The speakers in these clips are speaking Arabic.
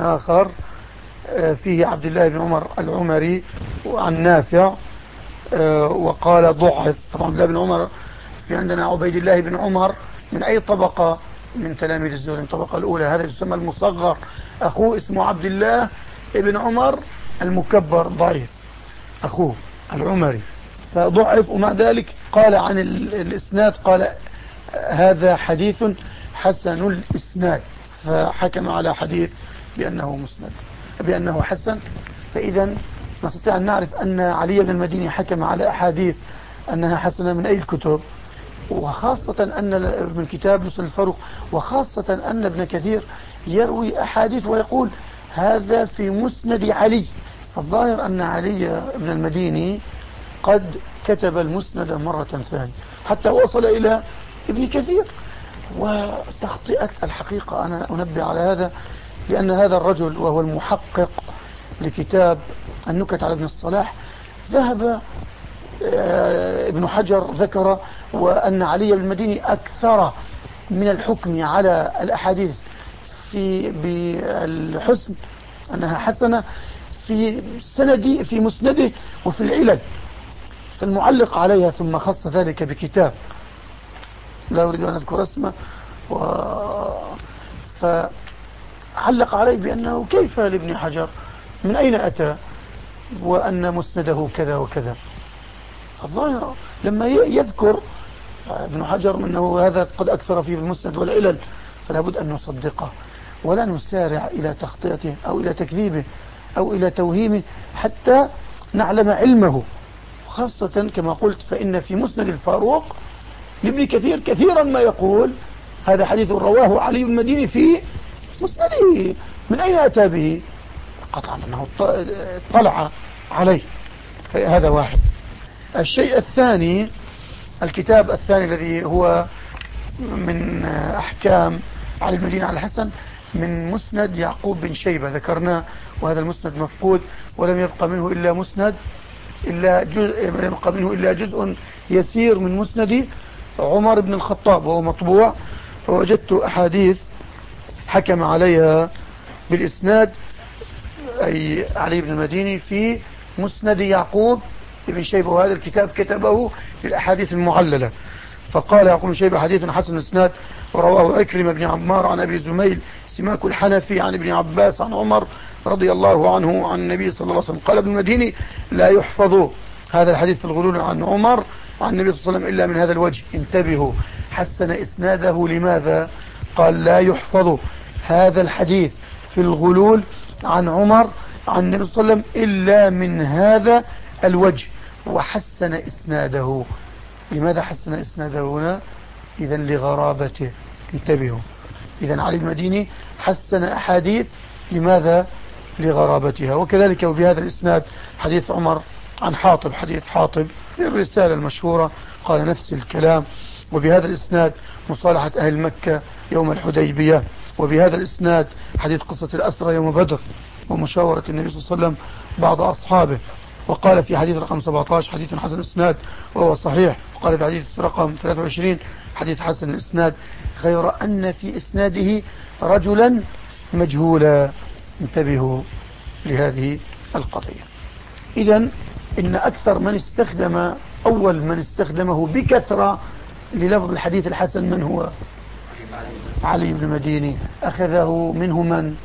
آخر آه، فيه عبد الله بن عمر العمري عن نافع آه، وقال ضعف طبعا عبد الله بن عمر في عندنا عبيد الله بن عمر من أي طبقة؟ من تلاميذ الزهري الطبقة الأولى. هذا يسمى المصغر. أخوه اسمه عبد الله بن عمر المكبر ضعيف. أخوه العمري. فضعف ومع ذلك قال عن الإسناد قال هذا حديث حسن الإسناد. فحكم على حديث بأنه مسند بأنه حسن. فإذا نستطيع أن نعرف أن علي بن المديني حكم على أحاديث أنها حسنة من أي الكتب وخاصة أن من كتاب نسل الفاروق وخاصة أن ابن كثير يروي أحاديث ويقول هذا في مسند علي. فالظاهر أن علي بن المديني قد كتب المسند مرة ثانية حتى وصل إلى ابن كثير. وتخطئة الحقيقة أنا أنبه على هذا. لأن هذا الرجل وهو المحقق لكتاب النكت على ابن الصلاح ذهب آه، ابن حجر ذكر وأن علي المديني أكثر من الحكم على الأحاديث في بالحسن أنها حسنة في سندي في مسنده وفي العلل. فالمعلق عليها ثم خص ذلك بكتاب. لا أريد أن أذكر اسمه و... فعلق عليه بأنه كيف لابن حجر؟ من أين أتى؟ وأن مسنده كذا وكذا. الظاهر لما يذكر ابن حجر أنه هذا قد أكثر فيه المسند والعلل فلا بد أن نصدقه. ولا نسارع إلى تخطئته أو إلى تكذيبه أو إلى توهيمه حتى نعلم علمه. خاصة كما قلت فإن في مسند الفاروق لابن كثير كثيرا ما يقول. هذا حديث رواه علي المديني في مسنده من أين أتى به؟ قطعا أنه اطلع عليه. فهذا واحد. الشيء الثاني الكتاب الثاني الذي هو من أحكام علي بن المديني على الحسن من مسند يعقوب بن شيبة. ذكرناه وهذا المسند مفقود ولم يبقى منه إلا مسند إلا جزء لم يبقى منه إلا جزء يسير من مسند عمر بن الخطاب وهو مطبوع. فوجدت أحاديث حكم عليها بالإسناد أي علي بن المديني في مسند يعقوب بن شيبة وهذا الكتاب كتبه للأحاديث المعللة. فقال يعقوب بن شيبة حديث حسن الإسناد ورواه أكرم بن عمار عن أبي زميل سماك الحنفي عن ابن عباس عن عمر رضي الله عنه عن النبي صلى الله عليه وسلم. قال ابن المديني لا يحفظ هذا الحديث في الغلول عن عمر عن النبي صلى الله عليه وسلم إلا من هذا الوجه. انتبهوا حسن إسناده لماذا؟ قال لا يحفظ هذا الحديث في الغلول عن عمر عن النبي صلى الله عليه وسلم إلا من هذا الوجه. وحسن إسناده. لماذا حسن إسناده هنا؟ إذا لغرابته. انتبهوا. إذا علي المديني حسن أحاديث لماذا؟ لغرابتها. وكذلك وبهذا الإسناد حديث عمر عن حاطب. حديث حاطب في الرسالة المشهورة قال نفس الكلام. وبهذا الإسناد مصالحة أهل مكة يوم الحديبية. وبهذا الإسناد حديث قصة الأسرى يوم بدر ومشاورة النبي صلى الله عليه وسلم بعض أصحابه. وقال في حديث رقم 17 حديث حسن الإسناد وهو صحيح. وقال في حديث رقم 23 حديث حسن الإسناد غير أن في إسناده رجلا مجهولا. انتبهوا لهذه القضية. إذا إن أكثر من استخدم أول من استخدمه بكثرة للفظ الحديث الحسن من هو؟ علي بن مديني. أخذه منه من؟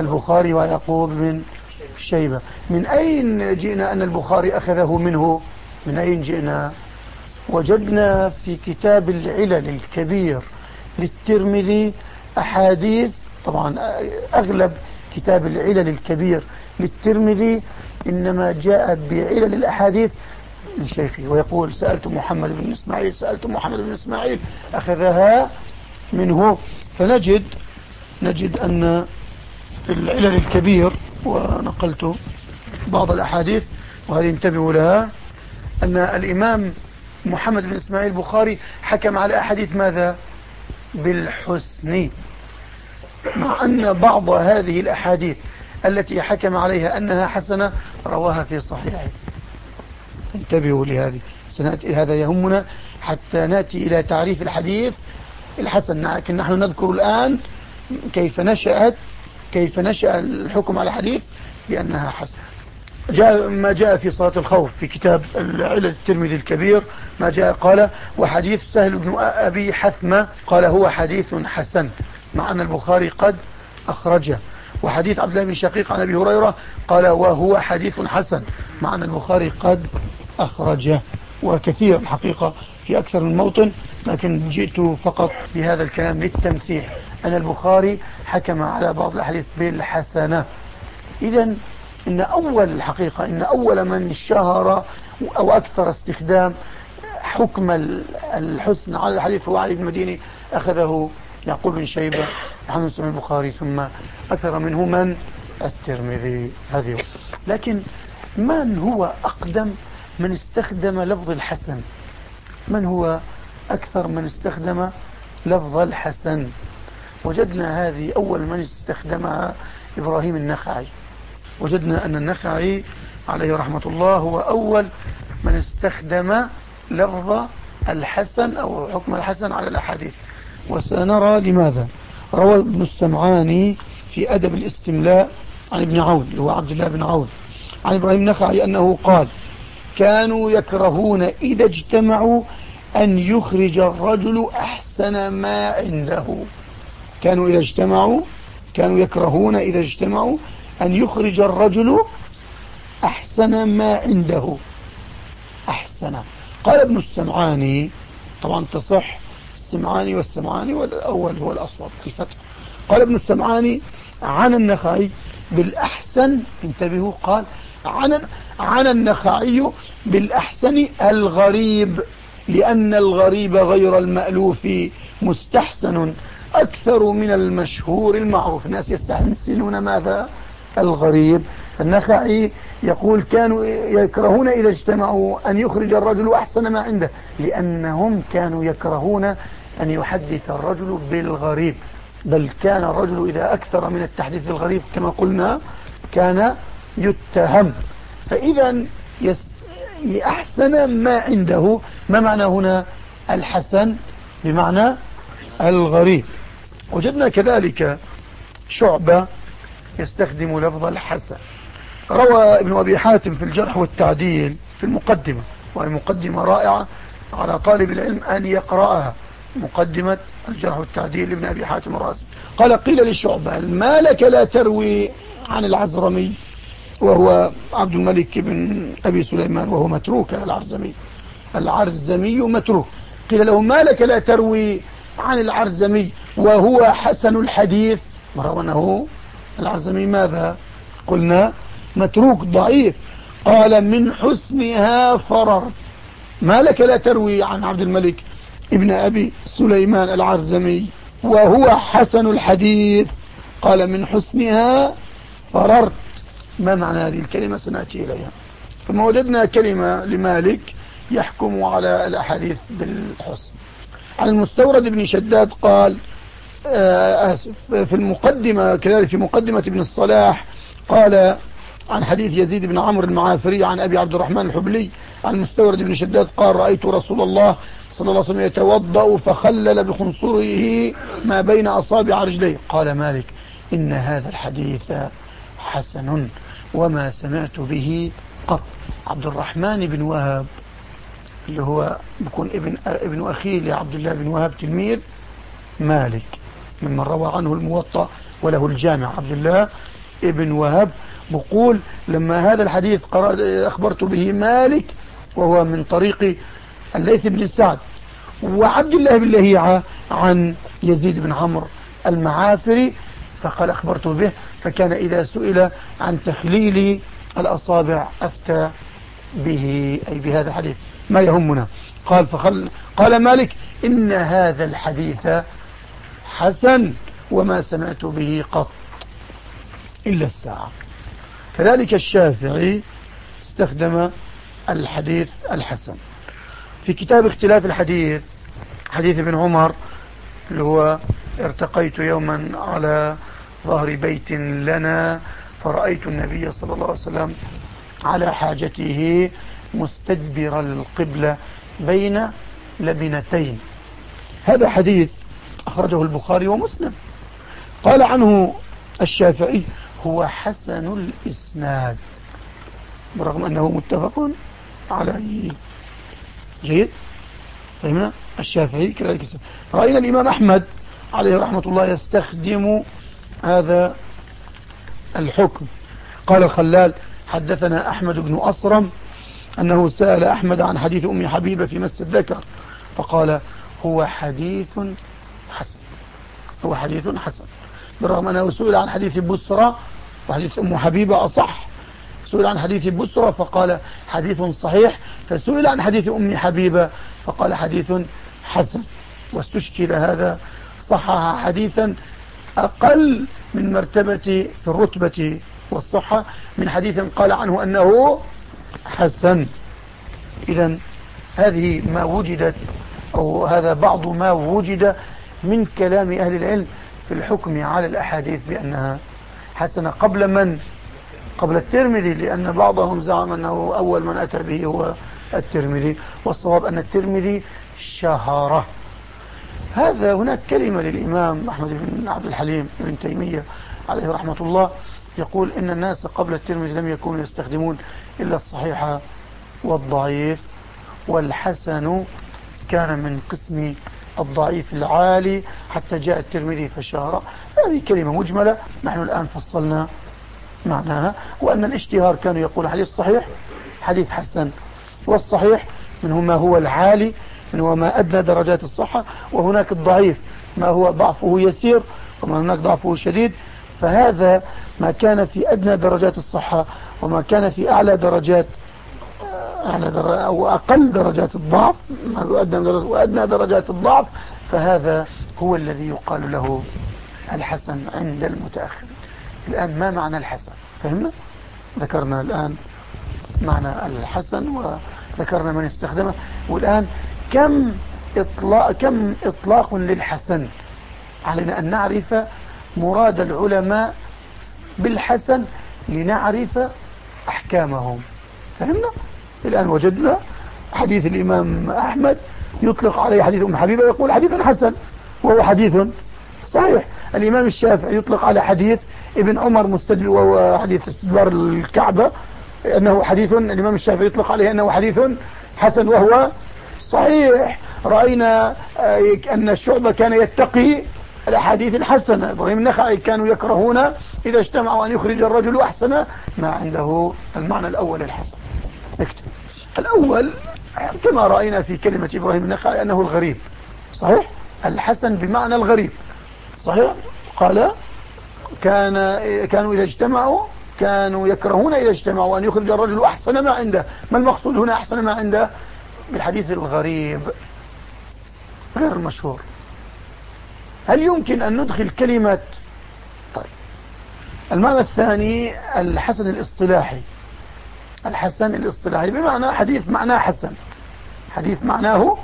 البخاري ويعقوب بن شيبة. من أين جئنا أن البخاري أخذه منه؟ من أين جئنا؟ وجدنا في كتاب العلل الكبير للترمذي أحاديث طبعا أغلب كتاب العلل الكبير للترمذي إنما جاء بعلل الأحاديث لشيخه ويقول سألت محمد بن إسماعيل سألت محمد بن إسماعيل أخذها منه فنجد نجد أن العلل الكبير ونقلت بعض الأحاديث وهذه انتبهوا لها أن الإمام محمد بن إسماعيل البخاري حكم على أحاديث ماذا؟ بالحسن. مع أن بعض هذه الأحاديث التي حكم عليها أنها حسنة رواها في صحيحه. انتبهوا لهذه. سنأتي هذا يهمنا حتى نأتي إلى تعريف الحديث الحسن لكن نحن نذكر الآن كيف نشأت كيف نشأ الحكم على الحديث بأنها حسن جاء ما جاء في صلاة الخوف في كتاب العلل الترمذي الكبير ما جاء قال وحديث سهل بن أبي حثمة قال هو حديث حسن مع أن البخاري قد أخرجه. وحديث عبد الله بن شقيق عن أبي هريرة قال وهو حديث حسن مع أن البخاري قد أخرجه. وكثير الحقيقة في أكثر من موطن لكن جئت فقط بهذا الكلام للتمسيح. أن البخاري حكم على بعض الأحاديث بالحسنة. إذا إن أول الحقيقة إن أول من شهر أو أكثر استخدام حكم الحسن على الحديث هو علي بن المديني أخذه يعقوب بن شيبة محمد بن البخاري ثم أكثر منه من الترمذي. هذه لكن من هو أقدم من استخدم لفظ الحسن؟ من هو أكثر من استخدم لفظ الحسن؟ وجدنا هذه أول من استخدمها إبراهيم النخعي. وجدنا أن النخعي عليه رحمة الله هو أول من استخدم لفظ الحسن أو حكم الحسن على الأحاديث. وسنرى لماذا؟ روى ابن السمعاني في أدب الاستملاء عن ابن عون اللي هو عبد الله بن عون. عن إبراهيم النخعي أنه قال كانوا يكرهون إذا اجتمعوا أن يخرج الرجل أحسن ما عنده. كانوا إذا اجتمعوا كانوا يكرهون إذا اجتمعوا أن يخرج الرجل أحسن ما عنده. أحسن. قال ابن السمعاني طبعا تصح السمعاني والسمعاني والأول هو الأصوب الفتح. قال ابن السمعاني عن النخعي بالأحسن انتبهوا قال عن, عن النخعي بالأحسن الغريب لأن الغريب غير المألوف مستحسن أكثر من المشهور المعروف. الناس يستحسنون ماذا؟ الغريب. النخعي يقول كانوا يكرهون إذا اجتمعوا أن يخرج الرجل أحسن ما عنده لأنهم كانوا يكرهون أن يحدث الرجل بالغريب. بل كان الرجل إذا أكثر من التحديث بالغريب كما قلنا كان يتهم. فإذا. أحسن ما عنده. ما معنى هنا الحسن؟ بمعنى الغريب. وجدنا كذلك شعبة يستخدم لفظ الحسن. روى ابن أبي حاتم في الجرح والتعديل في المقدمة وهي مقدمة رائعة على طالب العلم أن يقرأها. مقدمة الجرح والتعديل لابن أبي حاتم الرازي قال قيل للشعبة ما لك لا تروي عن العزرمي. وهو عبد الملك بن أبي سليمان وهو متروك العرزمي. العرزمي متروك. قيل له ما لك لا تروي عن العرزمي وهو حسن الحديث؟ أنه العرزمي ماذا؟ قلنا متروك ضعيف. قال من حسنها فررت ما لك لا تروي عن عبد الملك ابن أبي سليمان العرزمي وهو حسن الحديث؟ قال من حسنها فررت. ما معنى هذه الكلمة؟ سنأتي إليها. ثم وجدنا كلمة لمالك يحكم على الأحاديث بالحسن. عن المستورد بن شداد قال آه، في المقدمة كذلك في مقدمة ابن الصلاح قال عن حديث يزيد بن عمرو المعافري عن أبي عبد الرحمن الحبلي عن المستورد بن شداد قال رأيت رسول الله صلى الله عليه وسلم يتوضأ فخلل بخنصره ما بين أصابع رجليه قال مالك إن هذا الحديث حسن وما سمعت به قط. عبد الرحمن بن وهب اللي هو بيكون ابن ابن أخيه لعبد الله بن وهب تلميذ مالك ممن روى عنه الموطأ وله الجامع. عبد الله ابن وهب بقول لما هذا الحديث أخبرت به مالك وهو من طريق الليث بن سعد. وعبد الله بن لهيعة عن يزيد بن عمرو المعافري فقال أخبرته به فكان إذا سئل عن تخليل الأصابع أفتى به أي بهذا الحديث. ما يهمنا. قال فخل قال مالك إن هذا الحديث حسن وما سمعت به قط إلا الساعة. كذلك الشافعي استخدم الحديث الحسن. في كتاب اختلاف الحديث حديث ابن عمر اللي هو ارتقيت يوما على ظهر بيت لنا فرأيت النبي صلى الله عليه وسلم على حاجته مستدبر القبلة بين لبنتين. هذا حديث أخرجه البخاري ومسلم. قال عنه الشافعي هو حسن الإسناد. برغم أنه متفق عليه. جيد؟ فهمنا؟ الشافعي كذلك. رأينا الإمام أحمد عليه رحمة الله يستخدم هذا الحكم. قال الخلال حدثنا أحمد بن أصرم أنه سأل أحمد عن حديث أم حبيبة في مس الذكر فقال هو حديث حسن. هو حديث حسن. بالرغم أنه سئل عن حديث بسرى وحديث أم حبيبة أصح سئل عن حديث بسرى فقال حديث صحيح. فسئل عن حديث أم حبيبة فقال حديث حسن. واستشكل هذا صحح حديثا أقل من مرتبة في الرتبة والصحة من حديث قال عنه أنه حسن. إذا هذه ما وجدت أو هذا بعض ما وجد من كلام أهل العلم في الحكم على الأحاديث بأنها حسنة. قبل من؟ قبل الترمذي لأن بعضهم زعم أنه أول من أتى به هو الترمذي والصواب أن الترمذي شهره هذا هناك كلمة للإمام أحمد بن عبد الحليم بن تيمية عليه رحمة الله يقول إن الناس قبل الترمذي لم يكونوا يستخدمون إلا الصحيح والضعيف والحسن كان من قسم الضعيف العالي حتى جاء الترمذي فشار. هذه كلمة مجملة نحن الآن فصلنا معناها وأن الاشتهار كانوا يقول حديث صحيح حديث حسن. والصحيح منه ما هو العالي من هو ما أدنى درجات الصحة وهناك الضعيف ما هو ضعفه يسير وما هناك ضعفه شديد فهذا ما كان في أدنى درجات الصحة وما كان في أعلى درجات أعلى در... أو أقل درجات الضعف وأدنى درجات الضعف فهذا هو الذي يقال له الحسن عند المتأخر الآن ما معنى الحسن؟ فهمنا؟ ذكرنا الآن معنى الحسن وذكرنا من استخدمه والآن كم إطلاق, كم إطلاق للحسن؟ علينا أن نعرف مراد العلماء بالحسن لنعرف أحكامهم. فهمنا؟ الآن وجدنا حديث الإمام أحمد يطلق عليه حديث أم حبيبة يقول حديث حسن وهو حديث صحيح. الإمام الشافعي يطلق على حديث ابن عمر مستدل وهو حديث استدبار الكعبة أنه حديث الإمام الشافعي يطلق عليه أنه حديث حسن وهو صحيح. رأينا آه، أن الشعبة كان يتقي الأحاديث الحسنة. إبراهيم النخعي كانوا يكرهون إذا اجتمعوا أن يخرج الرجل أحسن ما عنده المعنى الأول الحسن. اكتب الأول كما رأينا في كلمة إبراهيم النخعي أنه الغريب. صحيح؟ الحسن بمعنى الغريب. صحيح؟ قال كان كانوا إذا اجتمعوا كانوا يكرهون إذا اجتمعوا أن يخرج الرجل أحسن ما عنده. ما المقصود هنا أحسن ما عنده؟ بالحديث الغريب غير المشهور. هل يمكن أن ندخل كلمة طيب. المعنى الثاني الحسن الاصطلاحي. الحسن الاصطلاحي بمعنى حديث معناه حسن. حديث معناه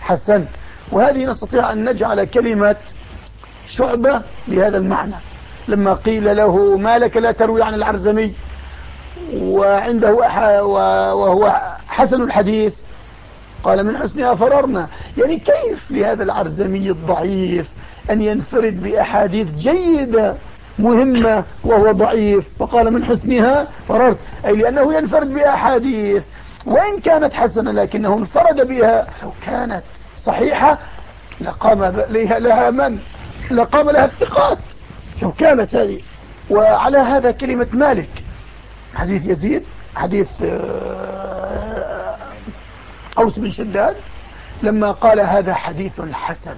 حسن. وهذه نستطيع أن نجعل كلمة شعبة بهذا المعنى. لما قيل له ما لك لا تروي عن العرزمي وعنده وهو حسن الحديث قال من حسنها فررنا يعني كيف لهذا العرزمي الضعيف أن ينفرد بأحاديث جيدة مهمة وهو ضعيف؟ فقال من حسنها فررت. أي لأنه ينفرد بأحاديث. وإن كانت حسنة لكنه انفرد بها. لو كانت صحيحة لقام لها, من؟ لقام لها الثقات. لو كانت هذه. وعلى هذا كلمة مالك. حديث يزيد حديث آه، أوس بن شداد لما قال هذا حديث حسن.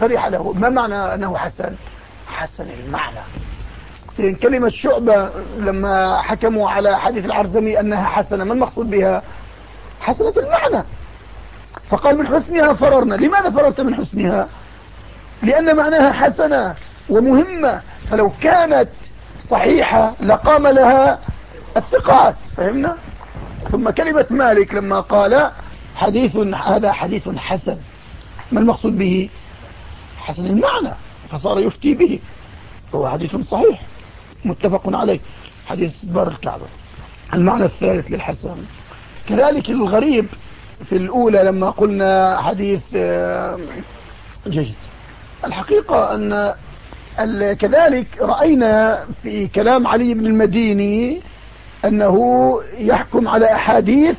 فرح له. ما معنى أنه حسن؟ حسن المعنى. لأن كلمة شعبة لما حكموا على حديث العرزمي أنها حسنة ما المقصود بها؟ حسنة المعنى. فقال من حسنها فررنا. لماذا فررت من حسنها؟ لأن معناها حسنة ومهمة. فلو كانت صحيحة لقام لها الثقات. فهمنا؟ ثم كلمة مالك لما قال حديث هذا حديث حسن. ما المقصود به؟ حسن المعنى فصار يفتي به. هو حديث صحيح متفق عليه. حديث استدبار الكعبة. المعنى الثالث للحسن. كذلك الغريب في الأولى لما قلنا حديث آه، جيد. الحقيقة أن كذلك رأينا في كلام علي بن المديني أنه يحكم على أحاديث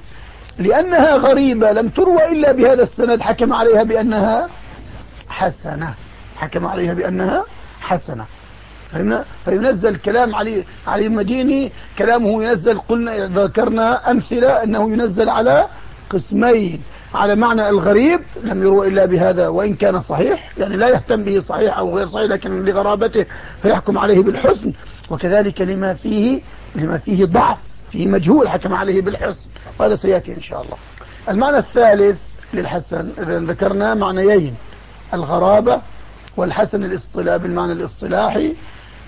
لأنها غريبة لم تروى إلا بهذا السند. حكم عليها بأنها حسنة. حكم عليها بأنها حسنة. فينزل كلام علي علي المديني كلامه ينزل قلنا ذكرنا أمثلة أنه ينزل على قسمين. على معنى الغريب لم يروى إلا بهذا وإن كان صحيح يعني لا يهتم به صحيح أو غير صحيح لكن لغرابته فيحكم عليه بالحسن. وكذلك لما فيه لما فيه ضعف فيه مجهول حكم عليه بالحسن وهذا سيأتي إن شاء الله. المعنى الثالث للحسن ذكرنا معنيين الغرابة والحسن الاصطلاح بالمعنى الاصطلاحي.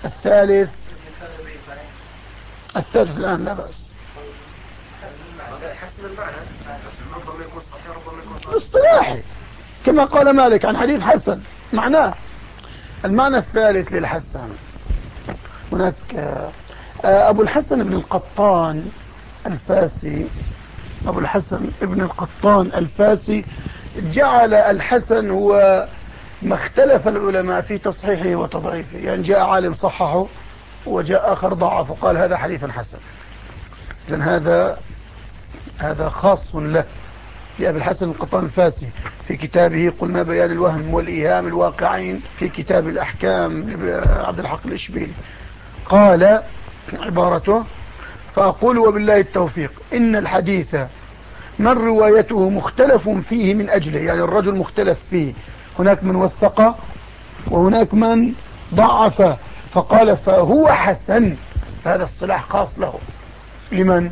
الثالث الثالث الآن لا بأس. اصطلاحي كما قال مالك عن حديث حسن معناه. المعنى الثالث للحسن هناك أبو الحسن بن القطان الفاسي. أبو الحسن ابن القطان الفاسي جعل الحسن هو ما اختلف العلماء في تصحيحه وتضعيفه. يعني جاء عالم صححه وجاء آخر ضعفه قال هذا حديث حسن. لأن هذا هذا خاص له لأبي الحسن القطان الفاسي. في كتابه قلنا بيان الوهم والإيهام الواقعين في كتاب الأحكام عبد الحق الإشبيلي. قال عبارته فأقول وبالله التوفيق إن الحديث من روايته مختلف فيه من أجله يعني الرجل مختلف فيه هناك من وثق وهناك من ضعف فقال فهو حسن هذا الصلاح خاص له. لمن؟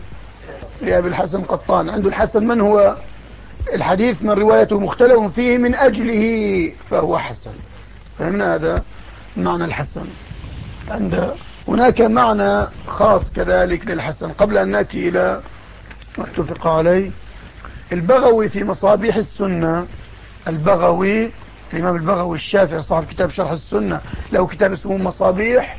لأبي الحسن قطان. عنده الحسن من هو؟ الحديث من روايته مختلف فيه من أجله فهو حسن. فهمنا هذا معنى الحسن عند هناك معنى خاص كذلك للحسن قبل أن نأتي إلى ما اتفق عليه. البغوي في مصابيح السنة البغوي الإمام البغوي الشافعي صاحب كتاب شرح السنة له كتاب اسمه مصابيح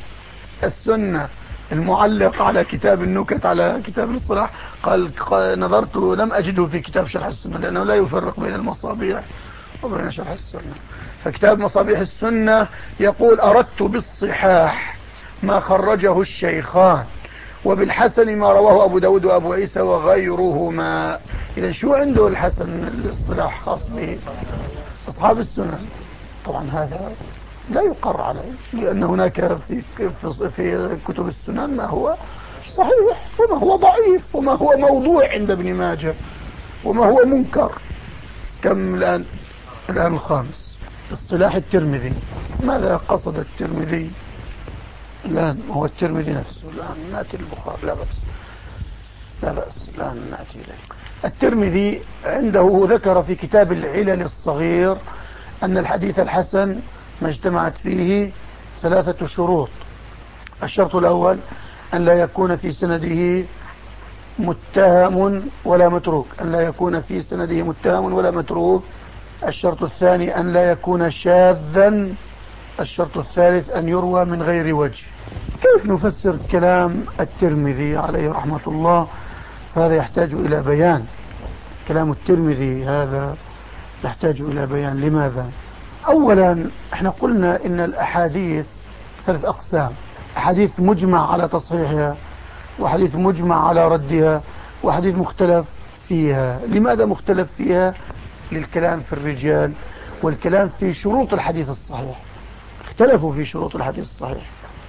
السنة. المعلق على كتاب النكت على كتاب الاصطلاح قال نظرت لم أجده في كتاب شرح السنة لأنه لا يفرق بين المصابيح وبين شرح السنة. فكتاب مصابيح السنة يقول أردت بالصحاح. ما خرجه الشيخان. وبالحسن ما رواه أبو داود وأبو عيسى وغيرهما. إذا شو عنده الحسن الاصطلاح خاص به؟ أصحاب السنن طبعا هذا لا يقر عليه لأن هناك في, في كتب السنن ما هو صحيح وما هو ضعيف وما هو موضوع عند ابن ماجه وما هو منكر. كم الآن؟ الآن الخامس. اصطلاح الترمذي. ماذا قصد الترمذي؟ الآن هو الترمذي نفسه. الآن نأتي البخار لا بأس. لا بأس. الآن نأتي إليه. الترمذي عنده ذكر في كتاب العلل الصغير أن الحديث الحسن ما اجتمعت فيه ثلاثة شروط. الشرط الأول أن لا يكون في سنده متهم ولا متروك. أن لا يكون في سنده متهم ولا متروك. الشرط الثاني أن لا يكون شاذا الشرط الثالث أن يروى من غير وجه. كيف نفسر كلام الترمذي عليه رحمة الله؟ فهذا يحتاج إلى بيان. كلام الترمذي هذا يحتاج إلى بيان. لماذا؟ أولا إحنا قلنا إن الأحاديث ثلاث أقسام. أحاديث مجمع على تصحيحها وحديث مجمع على ردها وحديث مختلف فيها. لماذا مختلف فيها؟ للكلام في الرجال والكلام في شروط الحديث الصحيح. اختلفوا في شروط الحديث الصحيح.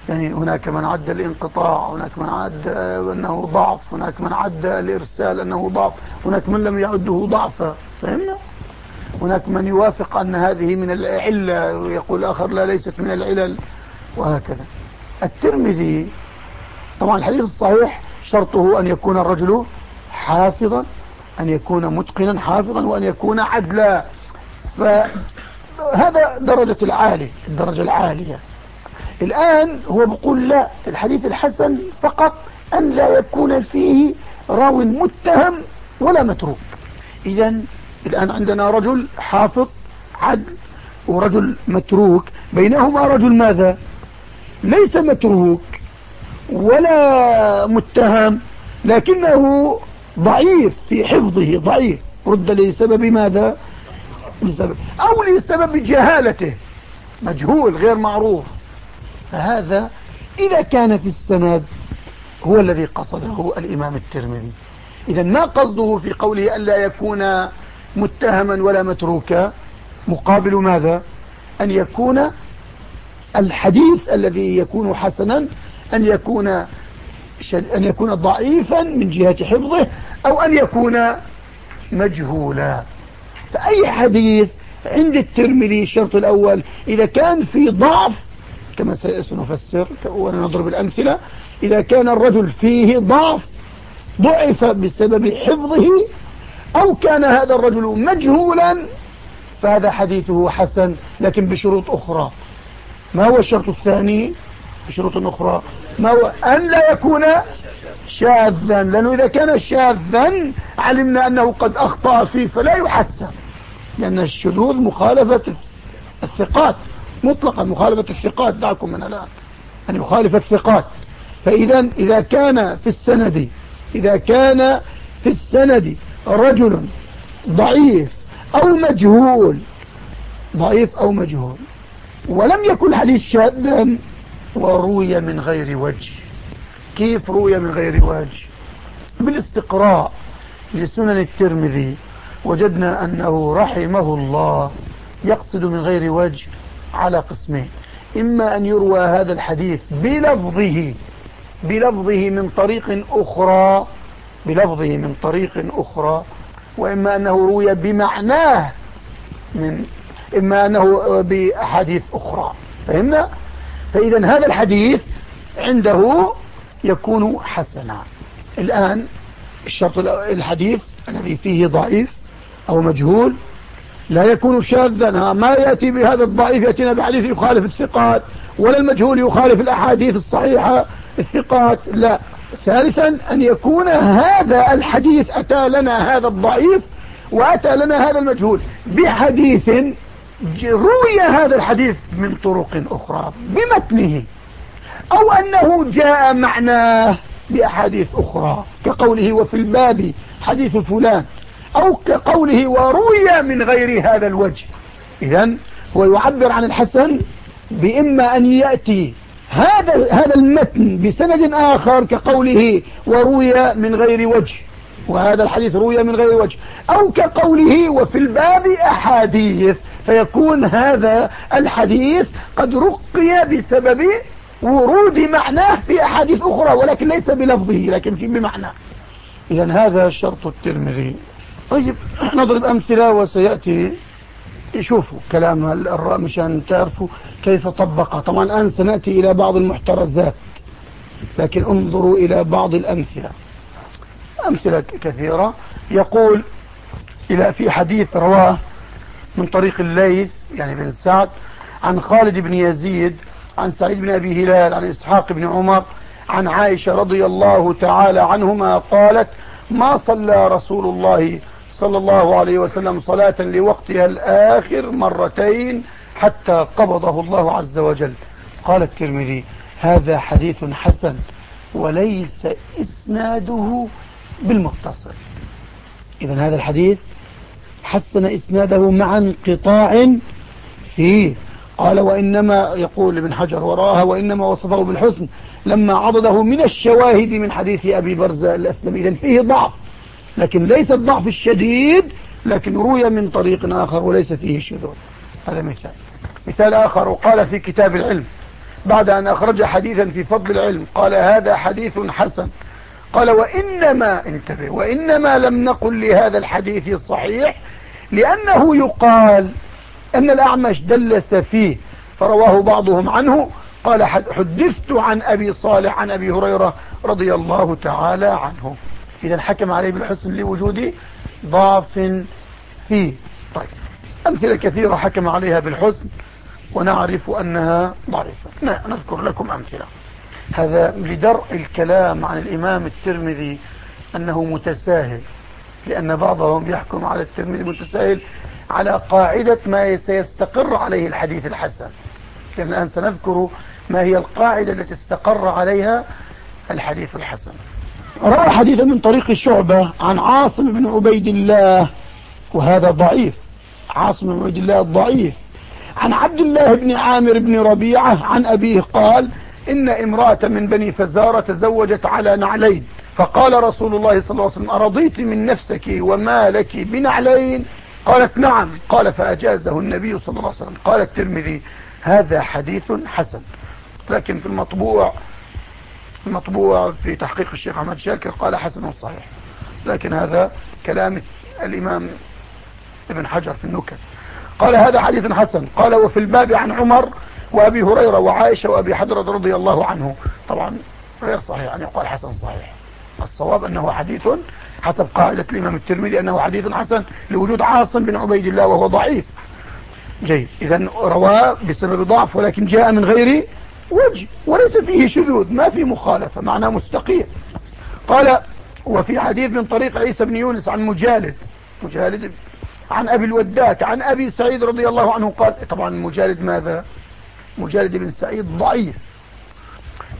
يعني هناك من عد الانقطاع هناك من عد أنه ضعف هناك من عد الإرسال أنه ضعف هناك من لم يعده ضعفا فهمنا؟ هناك من يوافق أن هذه من العلة ويقول آخر لا ليست من العلل وهكذا. الترمذي طبعا الحديث الصحيح شرطه أن يكون الرجل حافظا أن يكون متقنا حافظا وأن يكون عدلا. فهذا درجة العالي الدرجة العالية. الآن هو بيقول لا الحديث الحسن فقط أن لا يكون فيه راو متهم ولا متروك. إذا الآن عندنا رجل حافظ عدل ورجل متروك بينهما رجل ماذا؟ ليس متروك ولا متهم لكنه ضعيف في حفظه ضعيف. رد لسبب ماذا؟ لسبب أو لسبب جهالته مجهول غير معروف. فهذا إذا كان في السند هو الذي قصده الإمام الترمذي. إذا ما قصده في قوله ألا يكون متهما ولا متروكا مقابل ماذا؟ أن يكون الحديث الذي يكون حسنا أن يكون أن يكون ضعيفا من جهة حفظه أو أن يكون مجهولا. فأي حديث عند الترمذي الشرط الأول. إذا كان في ضعف كما سنفسر ونضرب الأمثلة إذا كان الرجل فيه ضعف ضعف بسبب حفظه أو كان هذا الرجل مجهولا فهذا حديثه حسن لكن بشروط أخرى. ما هو الشرط الثاني؟ بشروط أخرى. ما هو؟ أن لا يكون شاذا. لأنه إذا كان شاذا علمنا أنه قد أخطأ فيه فلا يحسن. لأن الشذوذ مخالفة الثقات مطلقا مخالفة الثقات. دعكم من الآن. أن يخالف الثقات. فإذا إذا كان في السند إذا كان في السند رجل ضعيف أو مجهول ضعيف أو مجهول ولم يكن الحديث شاذا وروي من غير وجه. كيف روي من غير وجه؟ بالاستقراء لسنن الترمذي. وجدنا أنه رحمه الله يقصد من غير وجه على قسمين. إما أن يروى هذا الحديث بلفظه بلفظه من طريق أخرى بلفظه من طريق أخرى وإما أنه روي بمعناه من إما أنه بأحاديث أخرى. فهمنا؟ فإذا هذا الحديث عنده يكون حسنا. الآن الشرط الحديث الذي فيه ضعيف أو مجهول لا يكون شاذا. ما يأتي بهذا الضعيف يأتينا بحديث يخالف الثقات ولا المجهول يخالف الأحاديث الصحيحة الثقات لا. ثالثا أن يكون هذا الحديث أتى لنا هذا الضعيف وأتى لنا هذا المجهول. بحديث روي هذا الحديث من طرق أخرى بمتنه أو أنه جاء معناه بأحاديث أخرى كقوله وفي الباب حديث فلان. أو كقوله وروي من غير هذا الوجه. إذا هو يعبر عن الحسن بإما أن يأتي هذا هذا المتن بسند آخر كقوله وروي من غير وجه. وهذا الحديث روي من غير وجه. أو كقوله وفي الباب أحاديث. فيكون هذا الحديث قد رقي بسبب ورود معناه في أحاديث أخرى ولكن ليس بلفظه لكن في بمعناه إذا هذا شرط الترمذي. طيب نضرب أمثلة وسيأتي. شوفوا كلام الراء مشان تعرفوا كيف طبقها طبعا الآن سنأتي إلى بعض المحترزات لكن انظروا إلى بعض الأمثلة. أمثلة كثيرة. يقول إلى في حديث رواه من طريق الليث يعني بن سعد عن خالد بن يزيد عن سعيد بن أبي هلال عن إسحاق بن عمر عن عائشة رضي الله تعالى عنهما قالت ما صلى رسول الله صلى الله عليه وسلم صلاة لوقتها الآخر مرتين حتى قبضه الله عز وجل. قال الترمذي هذا حديث حسن وليس إسناده بالمتصل. إذا هذا الحديث حسن إسناده مع انقطاع فيه. قال وإنما يقول ابن حجر وراها وإنما وصفه بالحسن لما عضده من الشواهد من حديث أبي برزة الأسلمي. إذن فيه ضعف. لكن ليس الضعف الشديد لكن روي من طريق آخر وليس فيه شذوذ. هذا مثال. مثال آخر وقال في كتاب العلم بعد أن أخرج حديثا في فضل العلم قال هذا حديث حسن. قال وإنما انتبه وإنما لم نقل لهذا الحديث الصحيح لأنه يقال أن الأعمش دلس فيه فرواه بعضهم عنه. قال حدثت عن أبي صالح عن أبي هريرة رضي الله تعالى عنه. إذا حكم عليه بالحسن لوجود ضعف فيه طيب أمثلة كثيرة حكم عليها بالحسن ونعرف أنها ضعيفة. نذكر لكم أمثلة. هذا لدرء الكلام عن الإمام الترمذي أنه متساهل لأن بعضهم يحكم على الترمذي متساهل على قاعدة ما سيستقر عليه الحديث الحسن. لأن الآن سنذكر ما هي القاعدة التي استقر عليها الحديث الحسن. روى حديثا من طريق شعبة عن عاصم بن عبيد الله وهذا ضعيف. عاصم بن عبيد الله ضعيف. عن عبد الله بن عامر بن ربيعة عن أبيه قال إن امرأة من بني فزارة تزوجت على نعلين فقال رسول الله صلى الله عليه وسلم أرضيت من نفسك وما لك بنعلين؟ قالت نعم. قال فأجازه النبي صلى الله عليه وسلم. قال الترمذي هذا حديث حسن لكن في المطبوع المطبوع في تحقيق الشيخ أحمد شاكر قال حسن صحيح. لكن هذا كلام الإمام ابن حجر في النكت. قال هذا حديث حسن. قال وفي الباب عن عمر وأبي هريرة وعائشة وأبي حضرة رضي الله عنه. طبعا غير صحيح أن يقال حسن صحيح. الصواب أنه حديث حسب قاعدة الإمام الترمذي أنه حديث حسن لوجود عاصم بن عبيد الله وهو ضعيف. جيد. إذا رواه بسبب ضعف ولكن جاء من غير وجه وليس فيه شذوذ ما في مخالفة معناه مستقيم. قال وفي حديث من طريق عيسى بن يونس عن مجالد مجالد عن أبي الوداك عن أبي سعيد رضي الله عنه قال طبعا مجالد ماذا؟ مجالد بن سعيد ضعيف.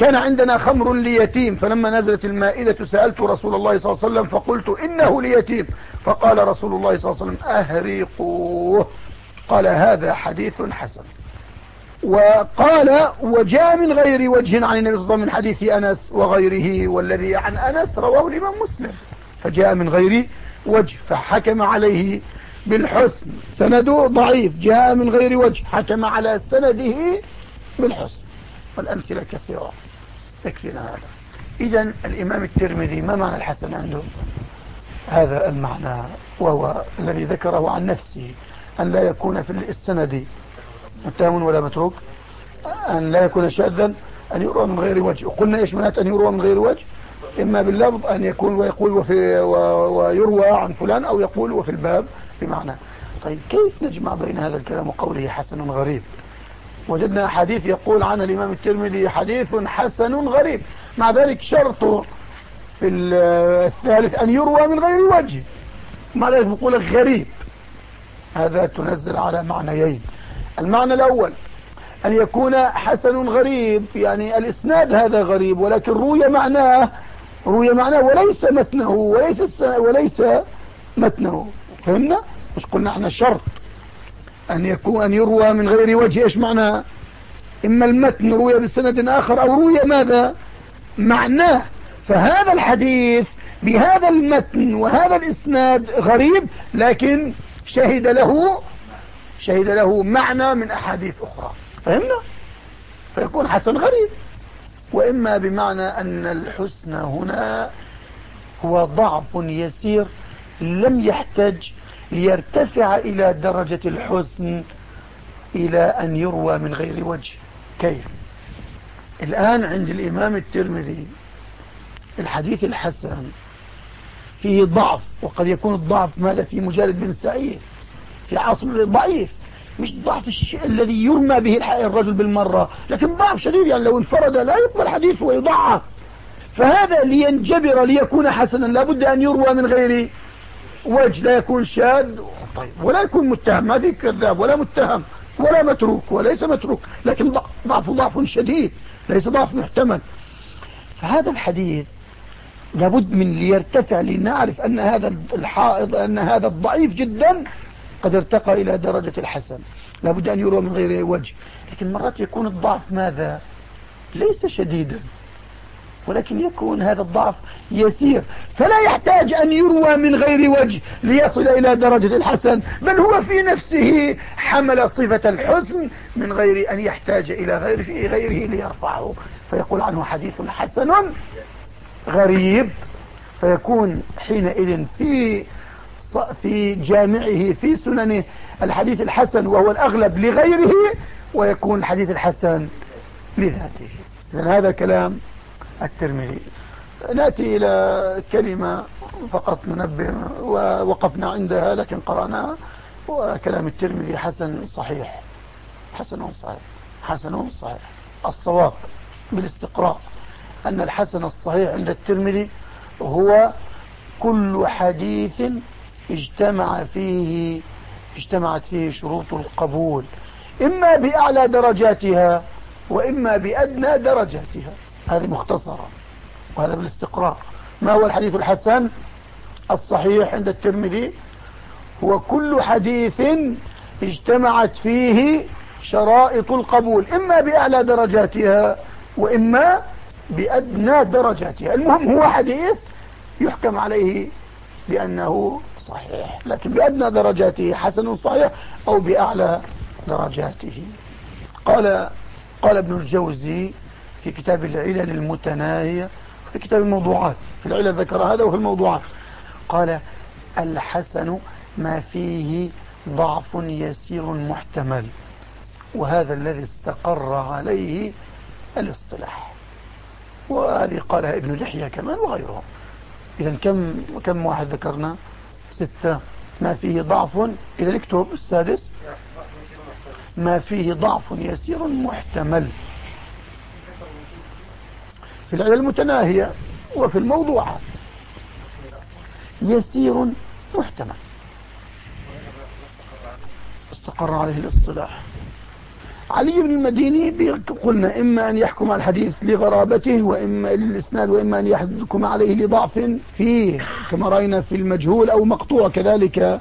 كان عندنا خمر ليتيم فلما نزلت المائدة سألت رسول الله صلى الله عليه وسلم فقلت إنه ليتيم. فقال رسول الله صلى الله عليه وسلم أهريقوه. قال هذا حديث حسن. وقال وجاء من غير وجه عن النبي صلى الله عليه وسلم من حديث أنس وغيره والذي عن أنس رواه الإمام مسلم. فجاء من غير وجه فحكم عليه بالحسن. سنده ضعيف جاء من غير وجه حكم على سنده بالحسن. والأمثلة كثيرة. تكفينا هذا. إذا الإمام الترمذي ما معنى الحسن عنده؟ هذا المعنى وهو الذي ذكره عن نفسه أن لا يكون في السند متهم ولا متروك أن لا يكون شاذا أن يروى من غير وجه. قلنا إيش معنات أن يروى من غير وجه؟ إما باللفظ أن يكون ويقول وفي ويروى عن فلان أو يقول وفي الباب بمعنى. طيب كيف نجمع بين هذا الكلام وقوله حسن غريب؟ وجدنا حديث يقول عن الإمام الترمذي حديث حسن غريب. مع ذلك شرطه في الثالث أن يروى من غير وجه. مع ذلك بقول غريب. هذا تنزل على معنيين. المعنى الأول أن يكون حسن غريب يعني الإسناد هذا غريب ولكن روي معناه روي معناه وليس متنه وليس وليس متنه. فهمنا؟ مش قلنا إحنا شرط أن يكون أن يروى من غير وجه إيش معنى إما المتن روي بسند آخر أو روي ماذا؟ معناه. فهذا الحديث بهذا المتن وهذا الإسناد غريب لكن شهد له شهد له معنى من أحاديث أخرى. فهمنا؟ فيكون حسن غريب. وإما بمعنى أن الحسن هنا هو ضعف يسير لم يحتج ليرتفع إلى درجة الحسن إلى أن يروى من غير وجه. كيف؟ الآن عند الإمام الترمذي الحديث الحسن فيه ضعف وقد يكون الضعف ماذا؟ في مجالد بن سعيد. في عاصم ضعيف. مش ضعف الشيء الذي يرمى به الرجل بالمرة. لكن ضعف شديد يعني لو انفرد لا يقبل حديثه ويضعف فهذا لينجبر ليكون حسنا. لابد أن يروى من غير وجه. لا يكون شاذ. طيب. ولا يكون متهم. ما في كذاب ولا متهم. ولا متروك وليس متروك. لكن ضعف ضعف شديد. ليس ضعف محتمل. فهذا الحديث لابد من ليرتفع لنعرف أن هذا الحائض أن هذا الضعيف جدا قد ارتقى إلى درجة الحسن. لابد أن يروى من غير وجه. لكن مرات يكون الضعف ماذا؟ ليس شديدا. ولكن يكون هذا الضعف يسير. فلا يحتاج أن يروى من غير وجه ليصل إلى درجة الحسن. بل هو في نفسه حمل صفة الحسن من غير أن يحتاج إلى غير في غيره ليرفعه. فيقول عنه حديث حسن غريب. فيكون حينئذ في في جامعه في سننه الحديث الحسن وهو الأغلب لغيره ويكون الحديث الحسن لذاته. إذن هذا كلام الترمذي. نأتي إلى كلمة فقط ننبه ووقفنا عندها لكن قرأناها وكلام الترمذي حسن صحيح. حسن صحيح. حسن صحيح. الصواب بالاستقراء أن الحسن الصحيح عند الترمذي هو كل حديث اجتمع فيه اجتمعت فيه شروط القبول إما بأعلى درجاتها وإما بأدنى درجاتها. هذه مختصرة وهذا بالاستقراء ما هو الحديث الحسن؟ الصحيح عند الترمذي هو كل حديث اجتمعت فيه شرائط القبول إما بأعلى درجاتها وإما بأدنى درجاتها. المهم هو حديث يحكم عليه بأنه صحيح. لكن بأدنى درجاته حسن صحيح أو بأعلى درجاته. قال قال ابن الجوزي في كتاب العلل المتناهية في كتاب الموضوعات. في العلل ذكر هذا وفي الموضوعات. قال الحسن ما فيه ضعف يسير محتمل وهذا الذي استقر عليه الاصطلاح. وهذه قالها ابن لحية كمان وغيرهم. إذا كم كم واحد ذكرنا؟ ستة. ما فيه ضعف. إذا نكتب السادس. ما فيه ضعف يسير محتمل. في العلل المتناهية وفي الموضوعات يسير محتمل. استقر عليه الاصطلاح. علي بن المديني قلنا إما أن يحكم على الحديث لغرابته وإما للإسناد وإما أن يحكم عليه لضعف فيه كما رأينا في المجهول أو مقطوع كذلك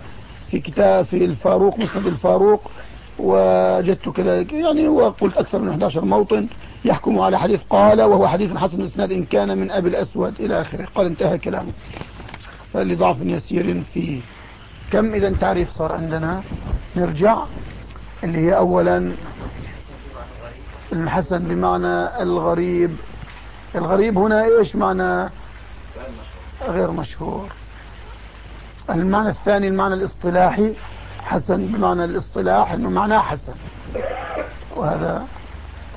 في كتاب في الفاروق مسند الفاروق وجدت كذلك يعني وقلت أكثر من 11 موطن يحكم على حديث قال وهو حديث حسن الإسناد إن كان من أبي الأسود إلى آخره قال انتهى كلامه. فلضعف يسير فيه. كم إذا تعريف صار عندنا؟ نرجع. اللي هي أولا الحسن بمعنى الغريب. الغريب هنا إيش معنى؟ غير مشهور. المعنى الثاني المعنى الاصطلاحي حسن بمعنى الاصطلاح إنه معناه حسن. وهذا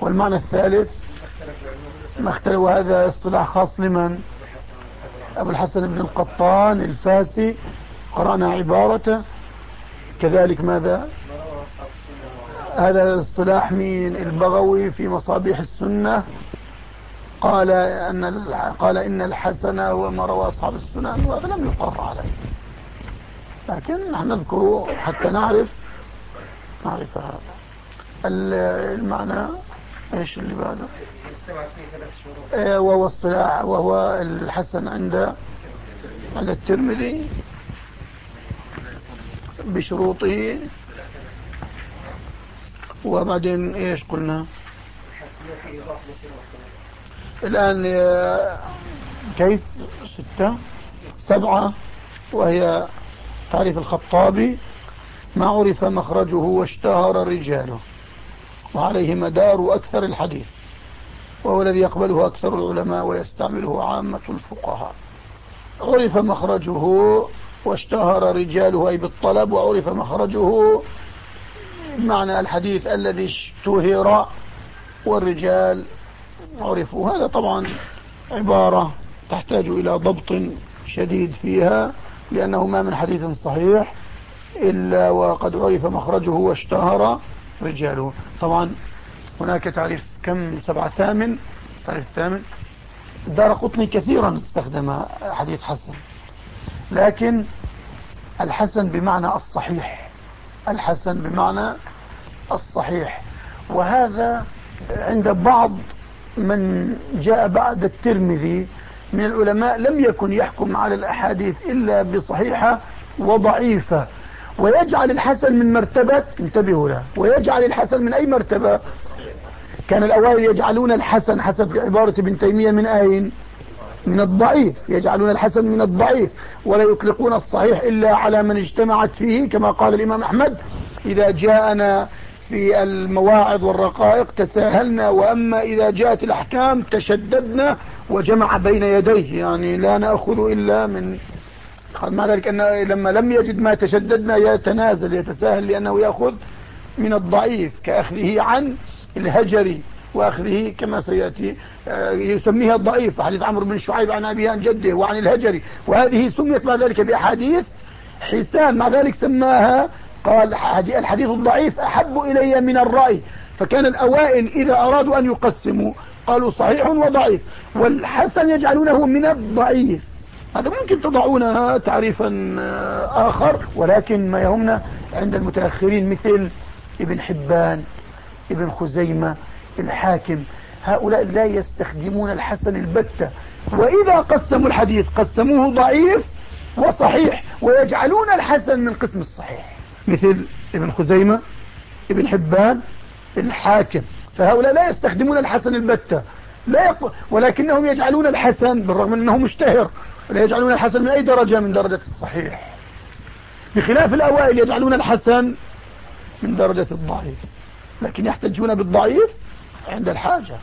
والمعنى الثالث ما اختلف وهذا اصطلاح خاص لمن؟ أبو الحسن بن القطان الفاسي قرأنا عبارته. كذلك ماذا؟ هذا اصطلاح مين البغوي في مصابيح السنة. قال أن قال إن الحسن هو ما روى أصحاب السنن وهذا لم يقر عليه. لكن نحن نذكره حتى نعرف نعرف هذا. المعنى إيش اللي بعده؟ إيه وهو اصطلاح وهو الحسن عند عند الترمذي بشروطه وبعدين إيش قلنا؟ الآن كيف؟ ستة. سبعة وهي تعريف الخطابي. ما عرف مخرجه واشتهر رجاله. وعليه مدار أكثر الحديث. وهو الذي يقبله أكثر العلماء ويستعمله عامة الفقهاء. عرف مخرجه واشتهر رجاله أي بالطلب وعرف مخرجه معنى الحديث الذي اشتهر والرجال عرفوا. هذا طبعا عبارة تحتاج إلى ضبط شديد فيها لأنه ما من حديث صحيح إلا وقد عرف مخرجه واشتهر رجاله. طبعا هناك تعريف كم؟ سبعة ثامن. تعريف الثامن دار قطني كثيرا استخدم حديث حسن لكن الحسن بمعنى الصحيح. الحسن بمعنى الصحيح. وهذا عند بعض من جاء بعد الترمذي من العلماء لم يكن يحكم على الأحاديث إلا بصحيحة وضعيفة. ويجعل الحسن من مرتبة انتبهوا له ويجعل الحسن من أي مرتبة؟ كان الأوائل يجعلون الحسن حسب عبارة ابن تيمية من أين؟ من الضعيف يجعلون الحسن من الضعيف ولا يطلقون الصحيح إلا على من اجتمعت فيه كما قال الإمام أحمد إذا جاءنا في المواعظ والرقائق تساهلنا وأما إذا جاءت الأحكام تشددنا وجمع بين يديه. يعني لا نأخذ إلا من مع ذلك أنه لما لم يجد ما تشددنا يتنازل يتساهل لأنه يأخذ من الضعيف كأخذه عن الهجري. وأخذه كما سيأتي آه، يسميها الضعيف حديث عمرو بن شعيب عن أبيه عن جده وعن الهجري. وهذه سميت مع ذلك بأحاديث حسان مع ذلك سماها قال الحديث الضعيف أحب إلي من الرأي. فكان الأوائل إذا أرادوا أن يقسموا قالوا صحيح وضعيف والحسن يجعلونه من الضعيف. هذا ممكن تضعونها تعريفا آه، آخر ولكن ما يهمنا عند المتأخرين مثل ابن حبان ابن خزيمة الحاكم. هؤلاء لا يستخدمون الحسن البتة. وإذا قسموا الحديث قسموه ضعيف وصحيح ويجعلون الحسن من قسم الصحيح. مثل ابن خزيمة ابن حبان الحاكم. فهؤلاء لا يستخدمون الحسن البتة. لا يق... ولكنهم يجعلون الحسن بالرغم أنه مشتهر لا يجعلون الحسن من أي درجة؟ من درجة الصحيح. بخلاف الأوائل يجعلون الحسن من درجة الضعيف. لكن يحتجون بالضعيف عند الحاجة.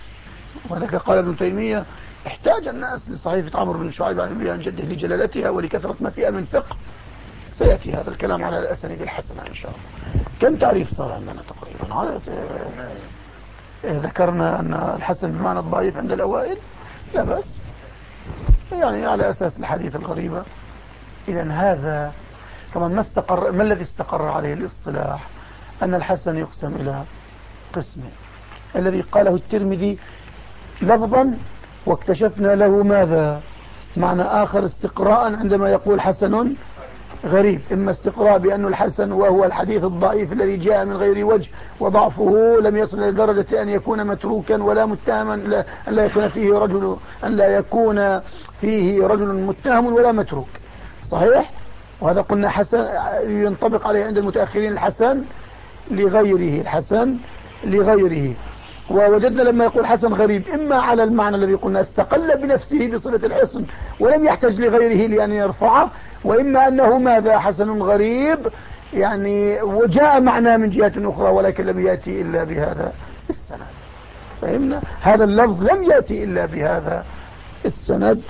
ولك قال ابن تيمية احتاج الناس لصحيفة عمرو بن شعيب عن عن جده لجلالتها ولكثرة ما فيها من فقه. سيأتي هذا الكلام على الأسانيد الحسنة إن شاء الله. كم تعريف صار عندنا تقريبا؟ ذكرنا أن الحسن بمعنى الضعيف عند الأوائل؟ لا بس يعني على أساس الحديث الغريبة. إذا هذا طبعا ما استقر ما الذي استقر عليه الاصطلاح؟ أن الحسن يقسم إلى قسمين. الذي قاله الترمذي لفظا واكتشفنا له ماذا؟ معنى آخر استقراء عندما يقول حسن غريب. إما استقراء بأن الحسن وهو الحديث الضعيف الذي جاء من غير وجه وضعفه لم يصل إلى درجة أن يكون متروكا ولا متهما أن لا يكون فيه رجل أن لا يكون فيه رجل متهم ولا متروك. صحيح؟ وهذا قلنا حسن ينطبق عليه عند المتأخرين الحسن لغيره الحسن لغيره. ووجدنا لما يقول حسن غريب إما على المعنى الذي قلنا استقل بنفسه بصفة الحسن ولم يحتج لغيره لأن يرفعه وإما أنه ماذا حسن غريب؟ يعني وجاء معنى من جهة أخرى ولكن لم يأتي إلا بهذا السند. فهمنا؟ هذا اللفظ لم يأتي إلا بهذا السند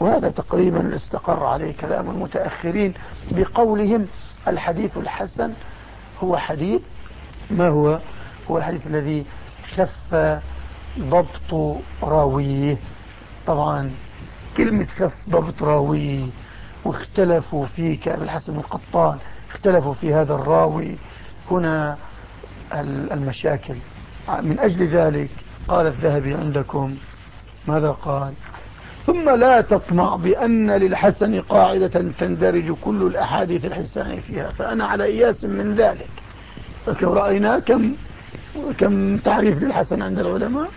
وهذا تقريبا استقر عليه كلام المتأخرين بقولهم الحديث الحسن هو حديث ما هو؟ هو الحديث الذي خف ضبط راويه. طبعا كلمة خف ضبط راويه واختلفوا في كأب الحسن القطان اختلفوا في هذا الراوي. هنا المشاكل. من أجل ذلك قال الذهبي عندكم ماذا قال؟ ثم لا تطمع بأن للحسن قاعدة تندرج كل الأحاديث الحسان فيها فأنا على إياس من ذلك. فكم رأينا كم كم تعريف للحسن عند العلماء؟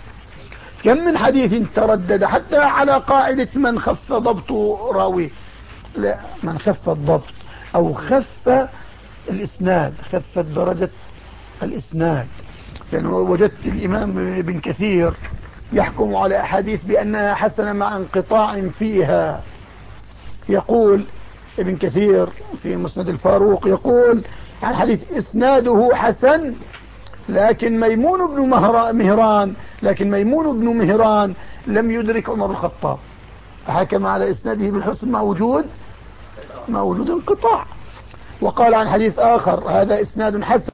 كم من حديث تردد حتى على قاعدة من خف ضبط راوي لا من خف الضبط أو خف الإسناد خفت درجة الإسناد. لأنه يعني وجدت الإمام ابن كثير يحكم على أحاديث بأنها حسنة مع انقطاع فيها. يقول ابن كثير في مسند الفاروق يقول عن حديث إسناده حسن لكن ميمون بن مهران لكن ميمون بن مهران لم يدرك عمر الخطاب. فحكم على إسناده بالحسن مع وجود مع وجود انقطاع. وقال عن حديث آخر هذا إسناد حسن.